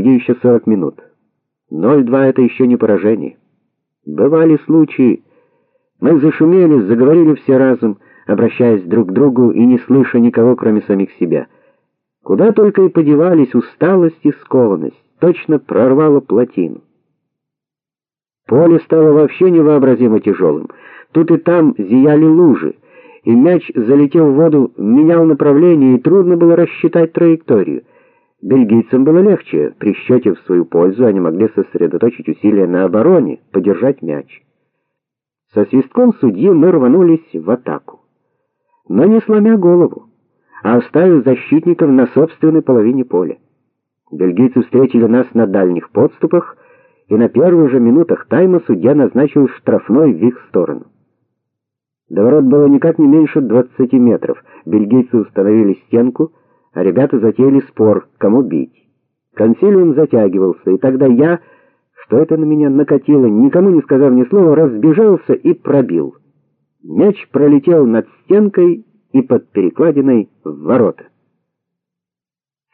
Впереди еще 40 минут. 0-2 это еще не поражение. Бывали случаи. Мы зашумели, заговорили все разом, обращаясь друг к другу и не слыша никого, кроме самих себя. Куда только и подевались усталость и скованность, точно прорвало плотину. Поле стало вообще невообразимо тяжелым. Тут и там зияли лужи, и мяч, залетел в воду, менял направление, и трудно было рассчитать траекторию. Бельгийцам было легче, при счете в свою пользу они могли сосредоточить усилия на обороне, подержать мяч. Со свистком судьи мы рванулись в атаку. Но не сломя голову, а оставив защитников на собственной половине поля. Бельгийцы встретили нас на дальних подступах, и на первых же минутах тайма судья назначил штрафной в их сторону. До ворот было никак не меньше 20 метров. Бельгийцы установили стенку, а ребята затеяли спор, кому бить. Консилиум затягивался, и тогда я, что это на меня накатило, никому не сказав ни слова, разбежался и пробил. Мяч пролетел над стенкой и под перекладиной в ворота.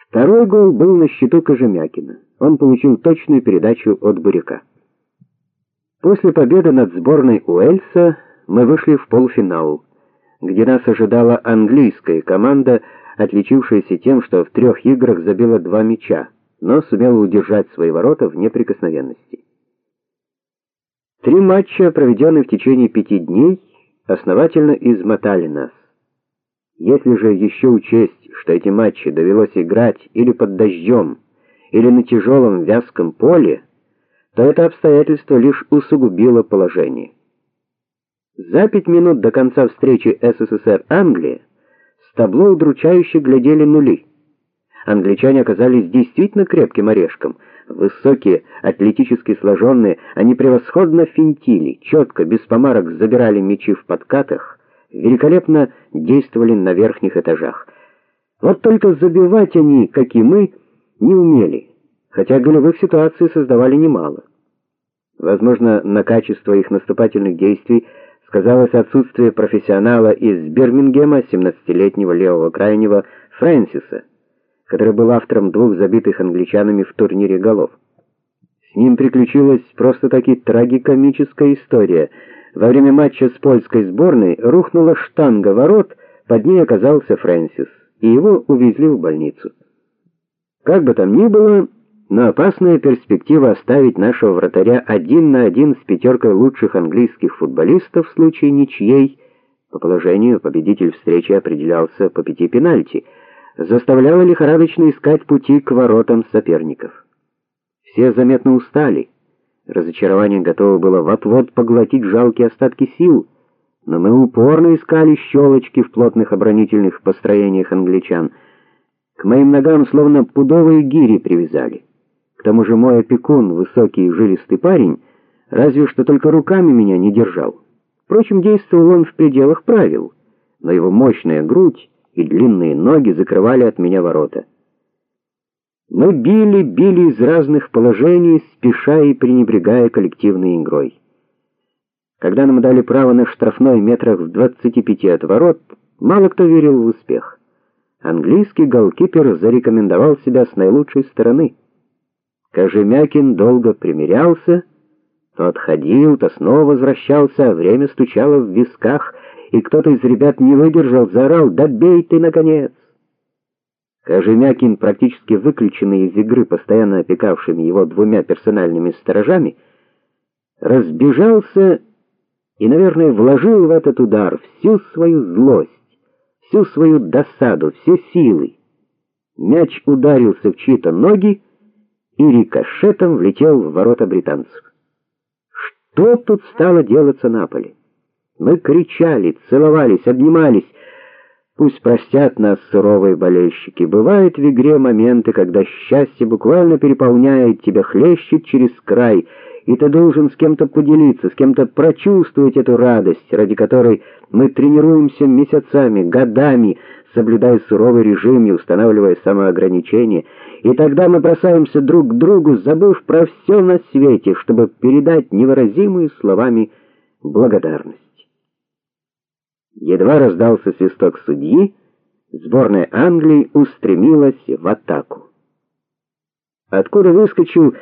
Второй гол был на счету Кожемякина. Он получил точную передачу от Буряка. После победы над сборной Уэльса мы вышли в полуфинал, где нас ожидала английская команда отличившаяся тем, что в трех играх забила два мяча, но сумела удержать свои ворота в неприкосновенности. Три матча, проведенные в течение пяти дней, основательно измотали нас. Если же еще учесть, что эти матчи довелось играть или под дождем, или на тяжелом вязком поле, то это обстоятельство лишь усугубило положение. За пять минут до конца встречи СССР-Англия табло удручающе глядели нули. Англичане оказались действительно крепким орешком. Высокие, атлетически сложенные, они превосходно финтили, четко, без помарок забирали мячи в подкатах, великолепно действовали на верхних этажах. Вот только забивать они, как и мы, не умели, хотя голевых ситуаций создавали немало. Возможно, на качество их наступательных действий сказалось отсутствие профессионала из Бирмингема, 17-летнего левого крайнего Фрэнсиса, который был автором двух забитых англичанами в турнире голов. С ним приключилась просто-таки трагикомическая история. Во время матча с польской сборной рухнула штанга ворот, под ней оказался Фрэнсис, и его увезли в больницу. Как бы там ни было, но опасная перспектива оставить нашего вратаря один на один с пятеркой лучших английских футболистов в случае ничьей, по положению победитель встречи определялся по пяти пенальти, заставляла лихорадочно искать пути к воротам соперников. Все заметно устали. Разочарование готово было вот-вот поглотить жалкие остатки сил, но мы упорно искали щелочки в плотных оборонительных построениях англичан. К моим ногам словно пудовые гири привязали. Тому же мой опекун, высокий и жилистый парень, разве что только руками меня не держал. Впрочем, действовал он в пределах правил, но его мощная грудь и длинные ноги закрывали от меня ворота. Мы били, били из разных положений, спеша и пренебрегая коллективной игрой. Когда нам дали право на штрафной метрах в 25 от ворот, мало кто верил в успех. Английский голкипер зарекомендовал себя с наилучшей стороны. Кожемякин долго примирялся, то отходил, то снова возвращался, а время стучало в висках, и кто-то из ребят не выдержал, заорал: "Да бей ты наконец!" Кожемякин, практически выключенный из игры, постоянно опекавшими его двумя персональными сторожами, разбежался и, наверное, вложил в этот удар всю свою злость, всю свою досаду, все силы. Мяч ударился в чьи-то ноги, и рикошетом влетел в ворота британцев. Что тут стало делаться на поле? Мы кричали, целовались, обнимались. Пусть простят нас суровые болельщики. Бывают в игре моменты, когда счастье буквально переполняет тебя, хлещет через край, и ты должен с кем-то поделиться, с кем-то прочувствовать эту радость, ради которой мы тренируемся месяцами, годами, соблюдая суровый режим и устанавливая самоограничения. И тогда мы бросаемся друг к другу, забыв про все на свете, чтобы передать невыразимую словами благодарность. Едва раздался свисток судьи, сборная Англии устремилась в атаку. откуда выскочил